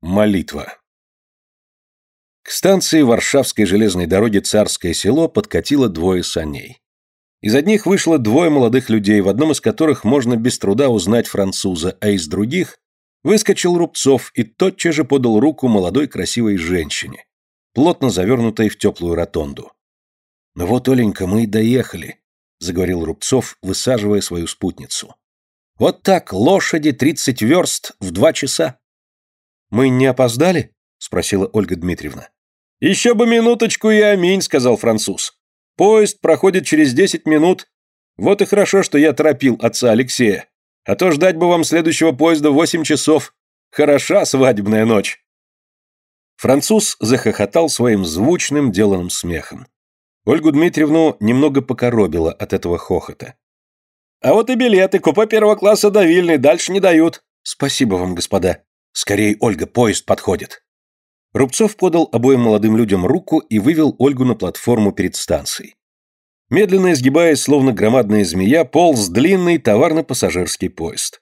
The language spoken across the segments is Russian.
Молитва. К станции Варшавской железной дороги Царское село подкатило двое саней. Из одних вышло двое молодых людей, в одном из которых можно без труда узнать француза, а из других выскочил Рубцов и тотчас же подал руку молодой красивой женщине, плотно завернутой в теплую ротонду. «Ну вот, Оленька, мы и доехали», — заговорил Рубцов, высаживая свою спутницу. «Вот так, лошади тридцать верст в два часа». «Мы не опоздали?» — спросила Ольга Дмитриевна. «Еще бы минуточку и аминь», — сказал француз. «Поезд проходит через десять минут. Вот и хорошо, что я торопил отца Алексея. А то ждать бы вам следующего поезда восемь часов. Хороша свадебная ночь». Француз захохотал своим звучным, деланным смехом. Ольгу Дмитриевну немного покоробило от этого хохота. «А вот и билеты, купе первого класса давильный, дальше не дают». «Спасибо вам, господа», «Скорей, Ольга, поезд подходит!» Рубцов подал обоим молодым людям руку и вывел Ольгу на платформу перед станцией. Медленно изгибаясь, словно громадная змея, полз длинный товарно-пассажирский поезд.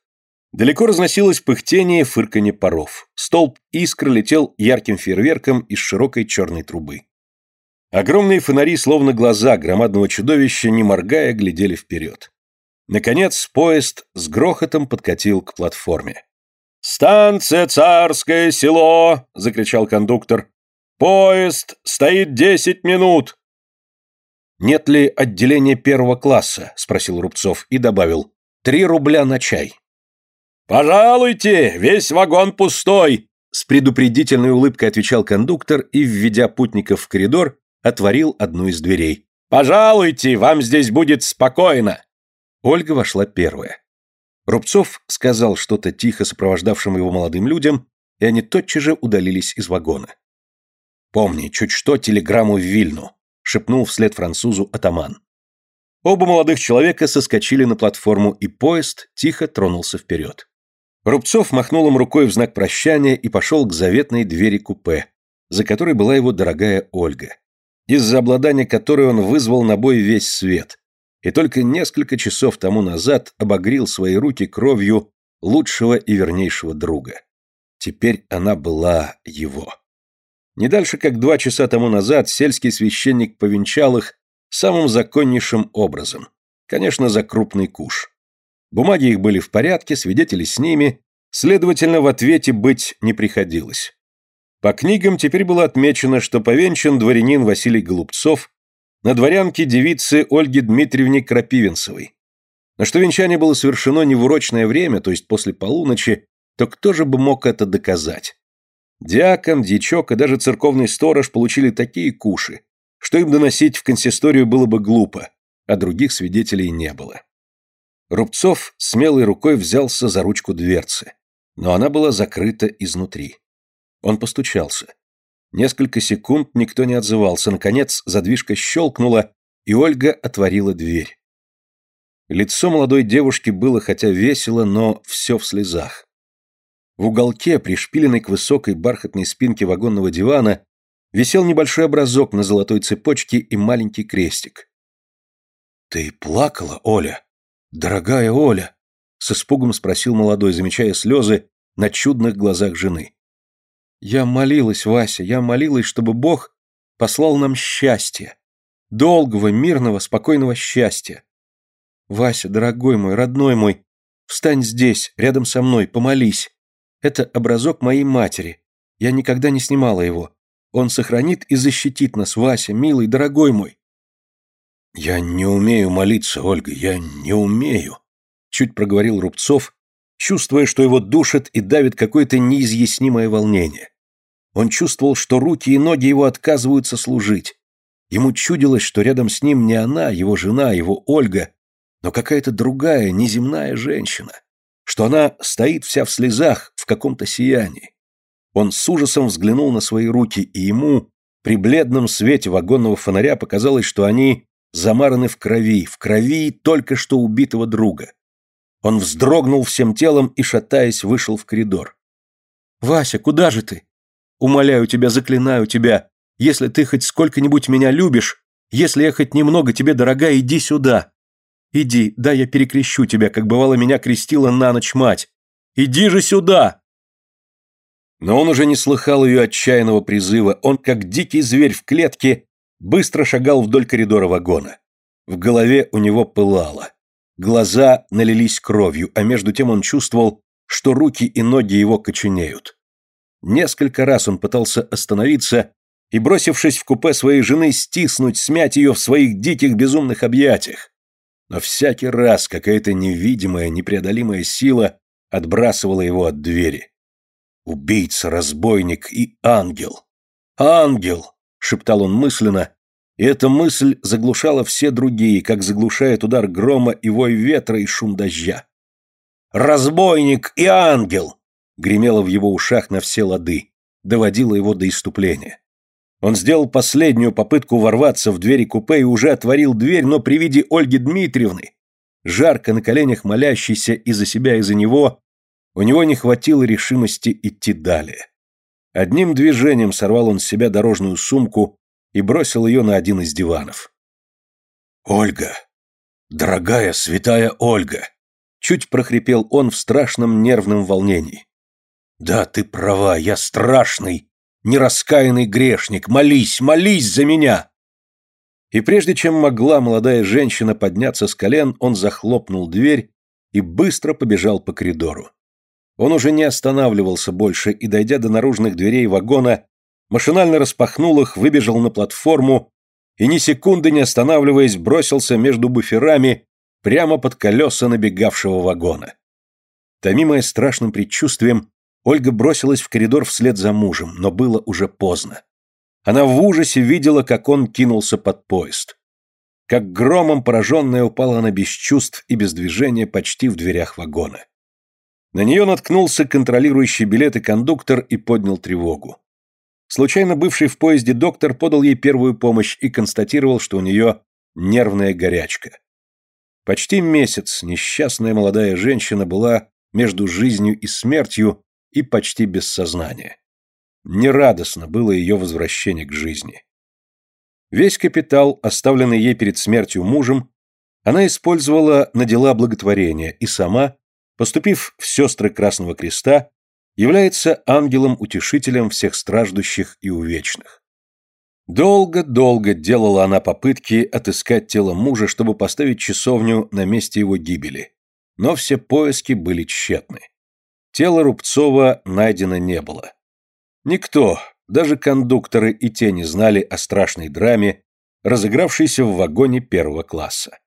Далеко разносилось пыхтение и фырканье паров. Столб искр летел ярким фейерверком из широкой черной трубы. Огромные фонари, словно глаза громадного чудовища, не моргая, глядели вперед. Наконец, поезд с грохотом подкатил к платформе. «Станция Царское село!» — закричал кондуктор. «Поезд стоит десять минут!» «Нет ли отделения первого класса?» — спросил Рубцов и добавил. «Три рубля на чай». «Пожалуйте, весь вагон пустой!» С предупредительной улыбкой отвечал кондуктор и, введя путников в коридор, отворил одну из дверей. «Пожалуйте, вам здесь будет спокойно!» Ольга вошла первая. Рубцов сказал что-то тихо сопровождавшим его молодым людям, и они тотчас же удалились из вагона. «Помни, чуть что, телеграмму в Вильну», — шепнул вслед французу атаман. Оба молодых человека соскочили на платформу, и поезд тихо тронулся вперед. Рубцов махнул им рукой в знак прощания и пошел к заветной двери купе, за которой была его дорогая Ольга, из-за обладания которой он вызвал на бой весь свет, и только несколько часов тому назад обогрил свои руки кровью лучшего и вернейшего друга. Теперь она была его. Не дальше, как два часа тому назад, сельский священник повенчал их самым законнейшим образом. Конечно, за крупный куш. Бумаги их были в порядке, свидетели с ними, следовательно, в ответе быть не приходилось. По книгам теперь было отмечено, что повенчан дворянин Василий Голубцов на дворянке девицы Ольге Дмитриевне Крапивинцевой. Но что венчание было совершено не в урочное время, то есть после полуночи, то кто же бы мог это доказать? Диакон, дьячок и даже церковный сторож получили такие куши, что им доносить в консисторию было бы глупо, а других свидетелей не было. Рубцов смелой рукой взялся за ручку дверцы, но она была закрыта изнутри. Он постучался. Несколько секунд никто не отзывался. Наконец задвижка щелкнула, и Ольга отворила дверь. Лицо молодой девушки было хотя весело, но все в слезах. В уголке, пришпиленной к высокой бархатной спинке вагонного дивана, висел небольшой образок на золотой цепочке и маленький крестик. «Ты плакала, Оля? Дорогая Оля?» — с испугом спросил молодой, замечая слезы на чудных глазах жены. Я молилась, Вася, я молилась, чтобы Бог послал нам счастье. Долгого, мирного, спокойного счастья. Вася, дорогой мой, родной мой, встань здесь, рядом со мной, помолись. Это образок моей матери. Я никогда не снимала его. Он сохранит и защитит нас, Вася, милый, дорогой мой. Я не умею молиться, Ольга, я не умею, чуть проговорил Рубцов, чувствуя, что его душит и давит какое-то неизъяснимое волнение. Он чувствовал, что руки и ноги его отказываются служить. Ему чудилось, что рядом с ним не она, его жена, его Ольга, но какая-то другая, неземная женщина, что она стоит вся в слезах, в каком-то сиянии. Он с ужасом взглянул на свои руки, и ему, при бледном свете вагонного фонаря, показалось, что они замараны в крови, в крови только что убитого друга. Он вздрогнул всем телом и, шатаясь, вышел в коридор. «Вася, куда же ты? Умоляю тебя, заклинаю тебя, если ты хоть сколько-нибудь меня любишь, если я хоть немного тебе дорога, иди сюда. Иди, да я перекрещу тебя, как бывало меня крестила на ночь мать. Иди же сюда!» Но он уже не слыхал ее отчаянного призыва, он, как дикий зверь в клетке, быстро шагал вдоль коридора вагона. В голове у него пылало. Глаза налились кровью, а между тем он чувствовал, что руки и ноги его коченеют. Несколько раз он пытался остановиться и, бросившись в купе своей жены, стиснуть, смять ее в своих диких безумных объятиях. Но всякий раз какая-то невидимая, непреодолимая сила отбрасывала его от двери. Убийца, разбойник и ангел. Ангел! шептал он мысленно, и эта мысль заглушала все другие, как заглушает удар грома и вой ветра и шум дождя. «Разбойник и ангел!» гремело в его ушах на все лады, доводило его до иступления. Он сделал последнюю попытку ворваться в двери купе и уже отворил дверь, но при виде Ольги Дмитриевны, жарко на коленях молящейся и за себя, и за него, у него не хватило решимости идти далее. Одним движением сорвал он с себя дорожную сумку и бросил ее на один из диванов. «Ольга! Дорогая, святая Ольга!» Чуть прохрипел он в страшном нервном волнении. «Да, ты права, я страшный, нераскаянный грешник. Молись, молись за меня!» И прежде чем могла молодая женщина подняться с колен, он захлопнул дверь и быстро побежал по коридору. Он уже не останавливался больше и, дойдя до наружных дверей вагона, машинально распахнул их, выбежал на платформу и, ни секунды не останавливаясь, бросился между буферами прямо под колеса набегавшего вагона. Томимая страшным предчувствием, Ольга бросилась в коридор вслед за мужем, но было уже поздно. Она в ужасе видела, как он кинулся под поезд. Как громом пораженная упала она без чувств и без движения почти в дверях вагона. На нее наткнулся контролирующий билеты кондуктор и поднял тревогу. Случайно бывший в поезде доктор подал ей первую помощь и констатировал, что у нее нервная горячка. Почти месяц несчастная молодая женщина была между жизнью и смертью и почти без сознания. Нерадостно было ее возвращение к жизни. Весь капитал, оставленный ей перед смертью мужем, она использовала на дела благотворения и сама поступив в сестры Красного Креста, является ангелом-утешителем всех страждущих и увечных. Долго-долго делала она попытки отыскать тело мужа, чтобы поставить часовню на месте его гибели, но все поиски были тщетны. Тело Рубцова найдено не было. Никто, даже кондукторы и те не знали о страшной драме, разыгравшейся в вагоне первого класса.